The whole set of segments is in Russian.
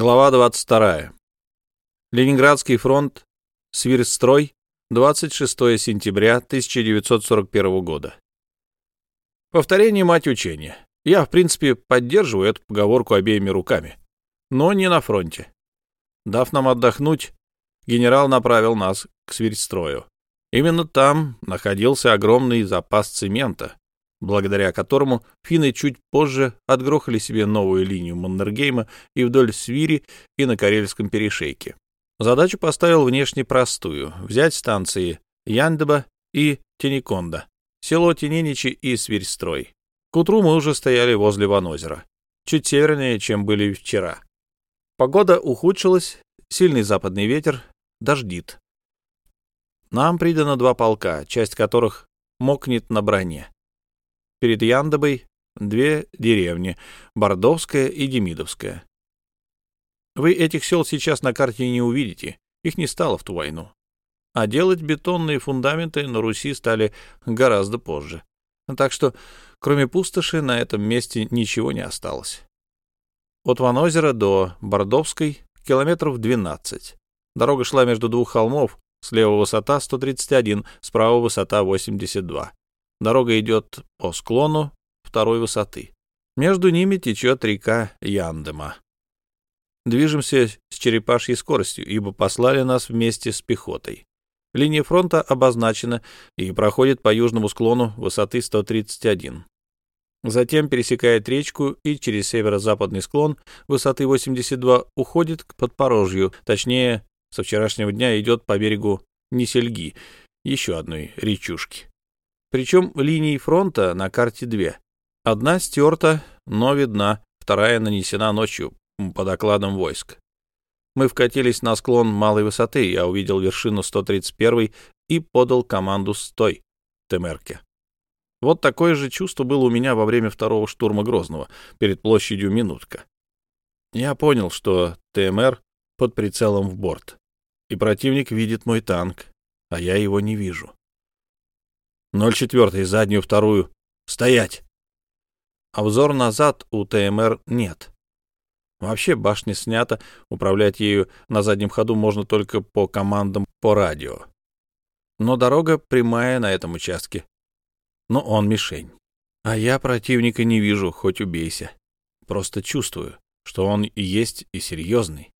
Глава 22. Ленинградский фронт. Свирстрой. 26 сентября 1941 года. Повторение мать учения. Я, в принципе, поддерживаю эту поговорку обеими руками. Но не на фронте. Дав нам отдохнуть, генерал направил нас к свирстрою. Именно там находился огромный запас цемента, благодаря которому финны чуть позже отгрохали себе новую линию Маннергейма и вдоль Свири, и на Карельском перешейке. Задачу поставил внешне простую — взять станции Яндеба и Тениконда, село Тененичи и Свирьстрой. К утру мы уже стояли возле Ванозера, чуть севернее, чем были вчера. Погода ухудшилась, сильный западный ветер, дождит. Нам придано два полка, часть которых мокнет на броне. Перед Яндобой две деревни — Бордовская и Демидовская. Вы этих сел сейчас на карте не увидите, их не стало в ту войну. А делать бетонные фундаменты на Руси стали гораздо позже. Так что, кроме пустоши, на этом месте ничего не осталось. От Ванозера до Бордовской километров 12. Дорога шла между двух холмов, слева высота 131, справа высота 82. Дорога идет по склону второй высоты. Между ними течет река Яндема. Движемся с черепашьей скоростью, ибо послали нас вместе с пехотой. Линия фронта обозначена и проходит по южному склону высоты 131. Затем пересекает речку и через северо-западный склон высоты 82 уходит к подпорожью, точнее, со вчерашнего дня идет по берегу Несельги, еще одной речушки. Причем линий фронта на карте две. Одна стерта, но видна, вторая нанесена ночью по докладам войск. Мы вкатились на склон малой высоты, я увидел вершину 131 и подал команду «Стой!» Темерке. Вот такое же чувство было у меня во время второго штурма Грозного, перед площадью Минутка. Я понял, что ТМР под прицелом в борт, и противник видит мой танк, а я его не вижу. 04, заднюю, вторую. Стоять! Обзор назад у ТМР нет. Вообще башня снята, управлять ею на заднем ходу можно только по командам по радио. Но дорога прямая на этом участке. Но он мишень. А я противника не вижу, хоть убейся. Просто чувствую, что он и есть и серьезный.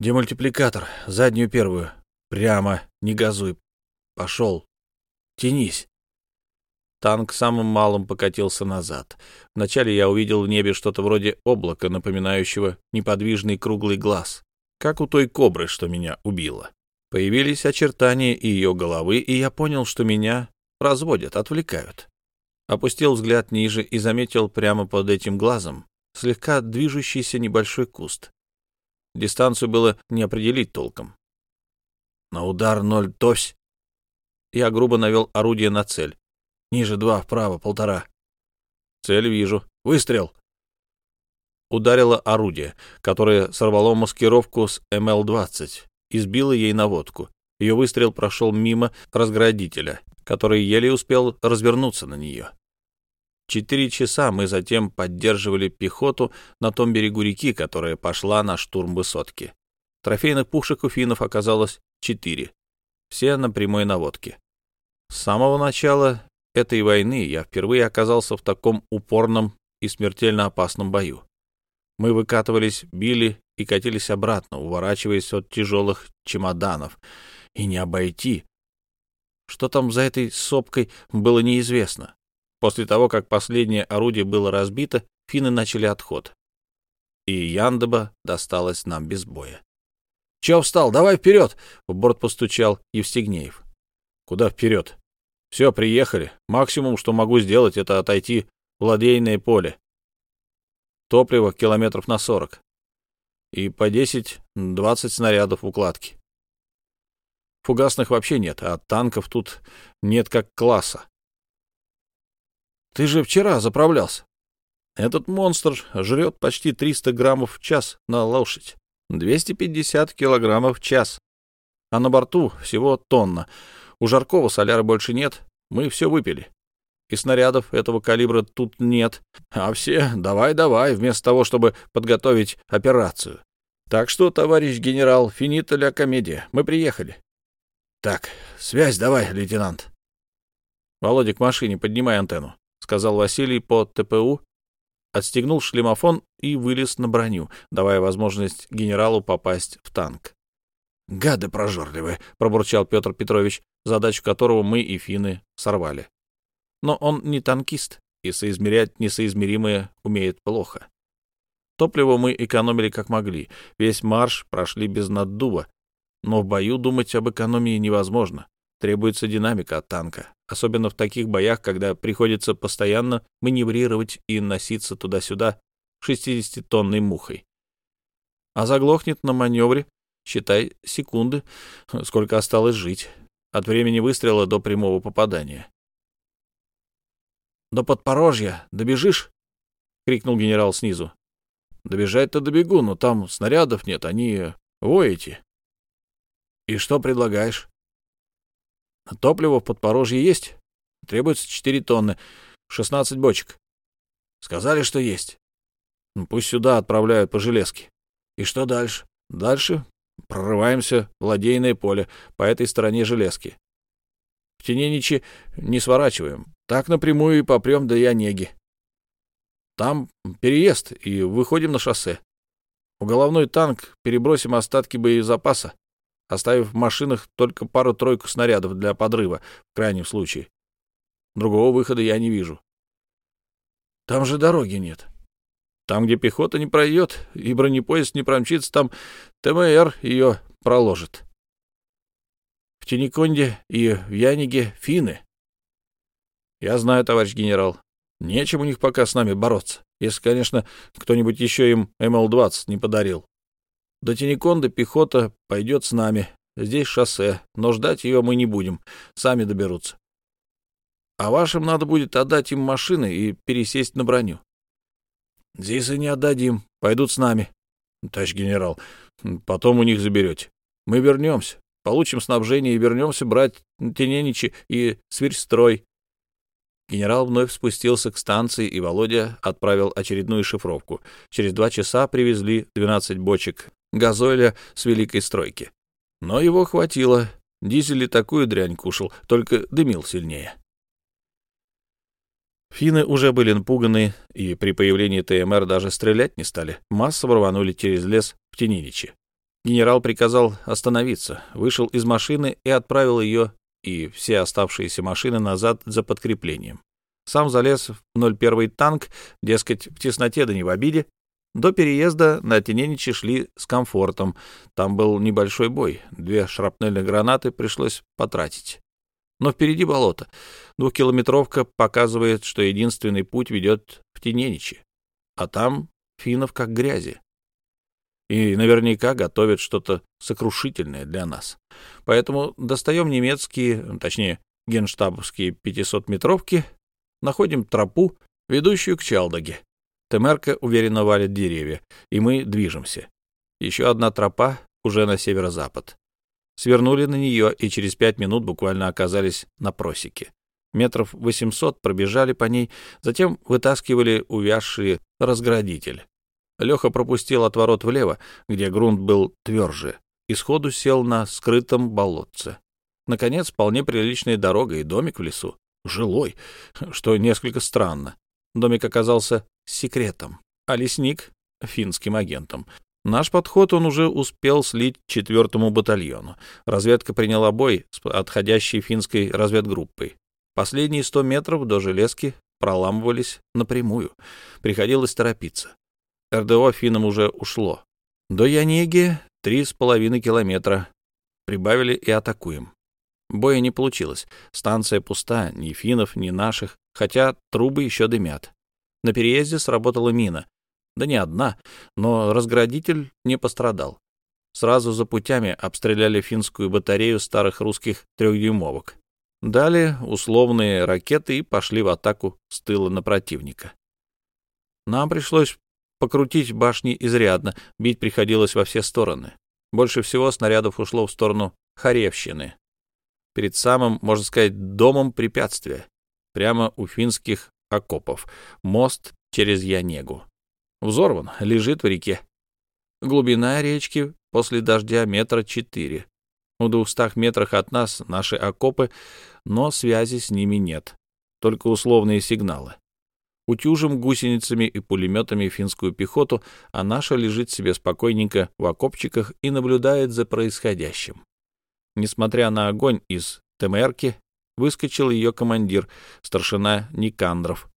Демультипликатор, заднюю первую. Прямо, не газуй. Пошел. Тянись. Танк самым малым покатился назад. Вначале я увидел в небе что-то вроде облака, напоминающего неподвижный круглый глаз, как у той кобры, что меня убила. Появились очертания ее головы, и я понял, что меня разводят, отвлекают. Опустил взгляд ниже и заметил прямо под этим глазом слегка движущийся небольшой куст. Дистанцию было не определить толком. На удар ноль тось я грубо навел орудие на цель. Ниже два, вправо, полтора. Цель вижу. Выстрел. Ударило орудие, которое сорвало маскировку с МЛ-20 и сбило ей наводку. Ее выстрел прошел мимо разградителя, который еле успел развернуться на нее. Четыре часа мы затем поддерживали пехоту на том берегу реки, которая пошла на штурм высотки. Трофейных пушек у финнов оказалось четыре, все на прямой наводке. С самого начала этой войны я впервые оказался в таком упорном и смертельно опасном бою. Мы выкатывались, били и катились обратно, уворачиваясь от тяжелых чемоданов. И не обойти. Что там за этой сопкой, было неизвестно. После того, как последнее орудие было разбито, финны начали отход. И Яндеба досталось нам без боя. — Чего встал? Давай вперед! — в борт постучал Евстигнеев. Куда вперед? Все, приехали. Максимум, что могу сделать, это отойти в ладейное поле. Топливо километров на сорок. И по десять-двадцать снарядов укладки. Фугасных вообще нет, а танков тут нет как класса. Ты же вчера заправлялся. Этот монстр жрет почти 300 граммов в час на лошадь. 250 килограммов в час. А на борту всего тонна. У Жаркова соляра больше нет, мы все выпили. и снарядов этого калибра тут нет. А все давай-давай, вместо того, чтобы подготовить операцию. Так что, товарищ генерал, финита ля комедия, мы приехали. Так, связь давай, лейтенант. Володя, к машине, поднимай антенну, сказал Василий по ТПУ, отстегнул шлемофон и вылез на броню, давая возможность генералу попасть в танк. «Гады прожорливые!» — пробурчал Петр Петрович, задачу которого мы и финны сорвали. Но он не танкист и соизмерять несоизмеримое умеет плохо. Топливо мы экономили как могли, весь марш прошли без наддува, но в бою думать об экономии невозможно. Требуется динамика от танка, особенно в таких боях, когда приходится постоянно маневрировать и носиться туда-сюда 60-тонной мухой. А заглохнет на маневре, считай, секунды, сколько осталось жить, от времени выстрела до прямого попадания. «До подпорожья добежишь?» — крикнул генерал снизу. «Добежать-то добегу, но там снарядов нет, они воете». «И что предлагаешь?» «Топливо в подпорожье есть? Требуется четыре тонны, шестнадцать бочек». «Сказали, что есть». Ну, «Пусть сюда отправляют по железке». «И что дальше?» «Дальше прорываемся в ладейное поле по этой стороне железки. В Тененичи не сворачиваем, так напрямую и попрем до Янеги. Там переезд, и выходим на шоссе. У головной танк перебросим остатки боезапаса, оставив в машинах только пару-тройку снарядов для подрыва, в крайнем случае. Другого выхода я не вижу. Там же дороги нет. Там, где пехота не пройдет и бронепоезд не промчится, там ТМР ее проложит. В Тениконде и в Яниге финны. Я знаю, товарищ генерал. Нечем у них пока с нами бороться, если, конечно, кто-нибудь еще им МЛ-20 не подарил. До Тениконда пехота пойдет с нами. Здесь шоссе, но ждать ее мы не будем. Сами доберутся. А вашим надо будет отдать им машины и пересесть на броню. И не отдадим. Пойдут с нами. Товарищ генерал, потом у них заберете. Мы вернемся, получим снабжение и вернемся брать Тененичи и Сверьстрой. Генерал вновь спустился к станции, и Володя отправил очередную шифровку. Через два часа привезли 12 бочек газоля с великой стройки. Но его хватило. Дизель и такую дрянь кушал, только дымил сильнее. Финны уже были напуганы, и при появлении ТМР даже стрелять не стали. Массово рванули через лес в Тениничи. Генерал приказал остановиться, вышел из машины и отправил ее и все оставшиеся машины назад за подкреплением. Сам залез в 01 танк, дескать, в тесноте да не в обиде. До переезда на Тененичи шли с комфортом. Там был небольшой бой, две шрапнельных гранаты пришлось потратить. Но впереди болото. Двухкилометровка показывает, что единственный путь ведет в Тененичи. А там финнов как грязи и наверняка готовят что-то сокрушительное для нас. Поэтому достаем немецкие, точнее, генштабовские 500-метровки, находим тропу, ведущую к Чалдаге. Темерка уверенно валит деревья, и мы движемся. Еще одна тропа уже на северо-запад. Свернули на нее и через пять минут буквально оказались на просеке. Метров 800 пробежали по ней, затем вытаскивали увязший разградитель. Леха пропустил отворот влево, где грунт был тверже, и сходу сел на скрытом болотце. Наконец, вполне приличная дорога и домик в лесу. Жилой, что несколько странно. Домик оказался секретом, а лесник — финским агентом. Наш подход он уже успел слить четвертому батальону. Разведка приняла бой с отходящей финской разведгруппой. Последние сто метров до железки проламывались напрямую. Приходилось торопиться. РДО финнам уже ушло. До Янеги три с половиной километра. Прибавили и атакуем. Боя не получилось. Станция пуста, ни финнов, ни наших, хотя трубы еще дымят. На переезде сработала мина. Да не одна, но разградитель не пострадал. Сразу за путями обстреляли финскую батарею старых русских трехдюймовок. Дали условные ракеты и пошли в атаку с тыла на противника. Нам пришлось Покрутить башни изрядно, бить приходилось во все стороны. Больше всего снарядов ушло в сторону Харевщины. Перед самым, можно сказать, домом препятствия. прямо у финских окопов. Мост через Янегу. Взорван, лежит в реке. Глубина речки после дождя метра четыре. В двухстах метрах от нас наши окопы, но связи с ними нет. Только условные сигналы. Утюжим гусеницами и пулеметами финскую пехоту, а наша лежит себе спокойненько в окопчиках и наблюдает за происходящим. Несмотря на огонь из ТМРки, выскочил ее командир, старшина Никандров.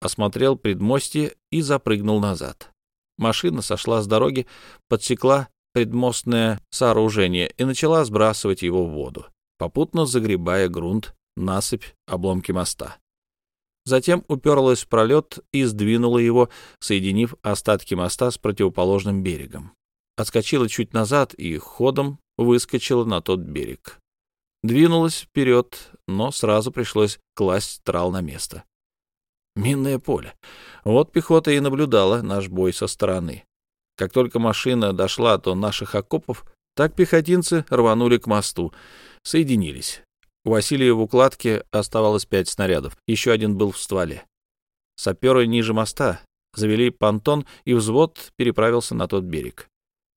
Осмотрел предмостье и запрыгнул назад. Машина сошла с дороги, подсекла предмостное сооружение и начала сбрасывать его в воду, попутно загребая грунт, насыпь, обломки моста. Затем уперлась в пролет и сдвинула его, соединив остатки моста с противоположным берегом. Отскочила чуть назад и ходом выскочила на тот берег. Двинулась вперед, но сразу пришлось класть трал на место. Минное поле. Вот пехота и наблюдала наш бой со стороны. Как только машина дошла до наших окопов, так пехотинцы рванули к мосту, соединились. У Василия в укладке оставалось пять снарядов, еще один был в стволе. Саперы ниже моста завели понтон, и взвод переправился на тот берег.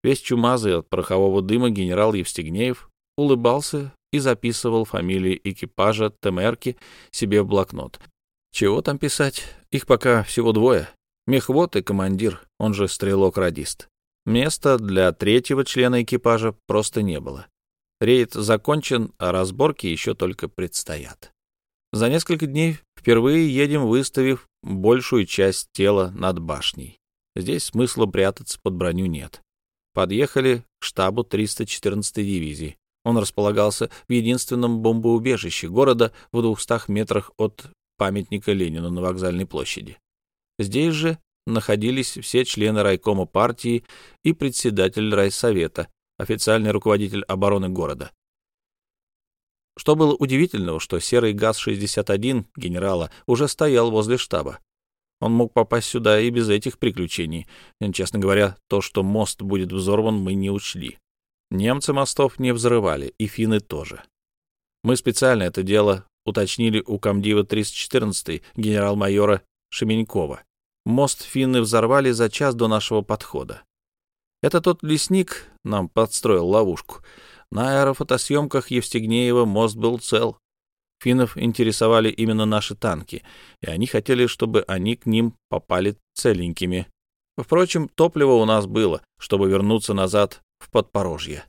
Весь чумазый от порохового дыма генерал Евстигнеев улыбался и записывал фамилии экипажа ТМРки себе в блокнот. Чего там писать? Их пока всего двое. Мехвод и командир, он же стрелок-радист. Места для третьего члена экипажа просто не было. Рейд закончен, а разборки еще только предстоят. За несколько дней впервые едем, выставив большую часть тела над башней. Здесь смысла прятаться под броню нет. Подъехали к штабу 314-й дивизии. Он располагался в единственном бомбоубежище города в двухстах метрах от памятника Ленину на вокзальной площади. Здесь же находились все члены райкома партии и председатель райсовета, официальный руководитель обороны города. Что было удивительного, что серый ГАЗ-61 генерала уже стоял возле штаба. Он мог попасть сюда и без этих приключений. Честно говоря, то, что мост будет взорван, мы не учли. Немцы мостов не взрывали, и финны тоже. Мы специально это дело уточнили у комдива 314 генерал-майора Шеменькова. Мост финны взорвали за час до нашего подхода. Это тот лесник нам подстроил ловушку. На аэрофотосъемках Евстигнеева мост был цел. Финнов интересовали именно наши танки, и они хотели, чтобы они к ним попали целенькими. Впрочем, топливо у нас было, чтобы вернуться назад в Подпорожье.